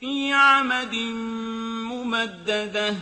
فِي عَمَدٍ مُّمَدَّدَةٍ